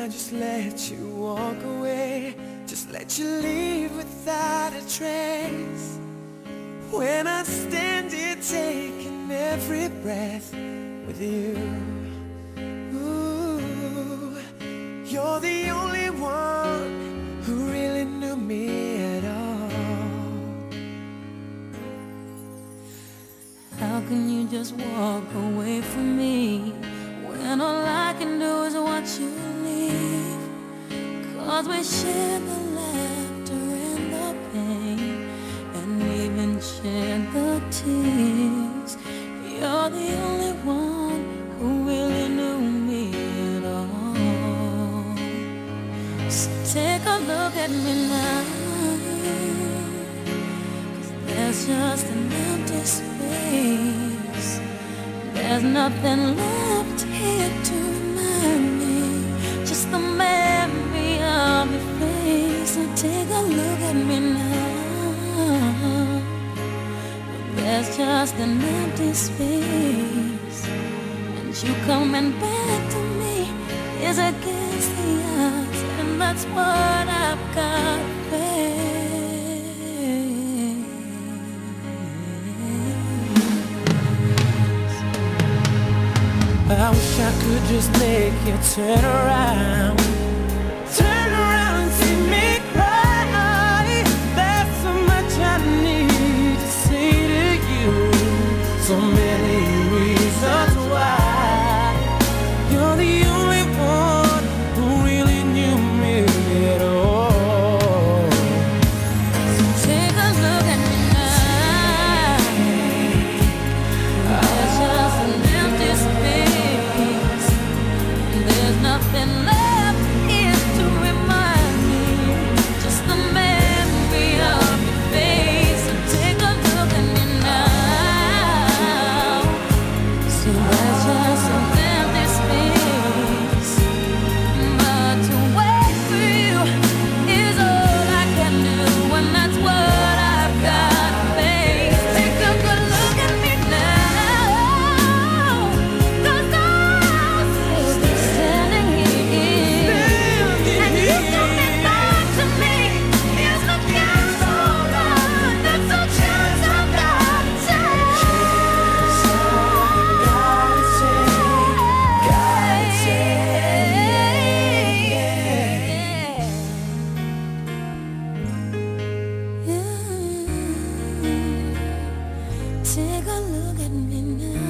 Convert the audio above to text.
I just let you walk away? Just let you leave without a trace. When I stand here taking every breath with you. Ooh, you're the only one who really knew me at all. How can you just walk away from me when all I can do is watch you? Cause we share the laughter and the pain and even share the tears. You're the only one who really knew me at all. So take a look at me now. There's just an empty space. There's nothing left here to me now. There's just an empty space. And you coming back to me is against the odds. And that's what I've got. I wish I could just make you turn around Take a look at me now.